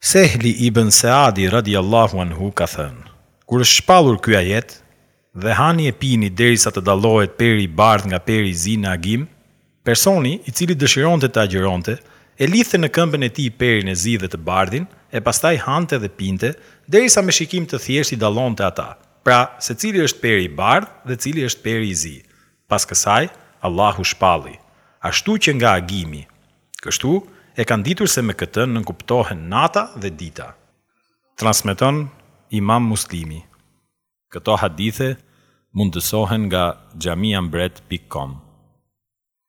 Sehli ibn Seadi radijallahu anhu ka thënë, Kur është shpallur ky ajet, Dhe hani e pini derisa të dallohet peri i bardhë nga peri i zi në agim, personi, i cili dëshironte të agjëronte, e lidhte në këmbën e tij perin e zi dhe të bardhin, e pastaj hante dhe pinte, derisa me shikim të thjeshtë i dallonte ata, pra, se cili është peri i bardhë dhe cili është peri i zi. Pas kësaj, Allahu shpalli, Ashtu që nga agimi, Kështu e kanë ditur se me këtë nënkuptohen nata dhe dita. Transmeton Imam Muslimi. Këto hadithe mundësohen nga xhamiambret pikë com.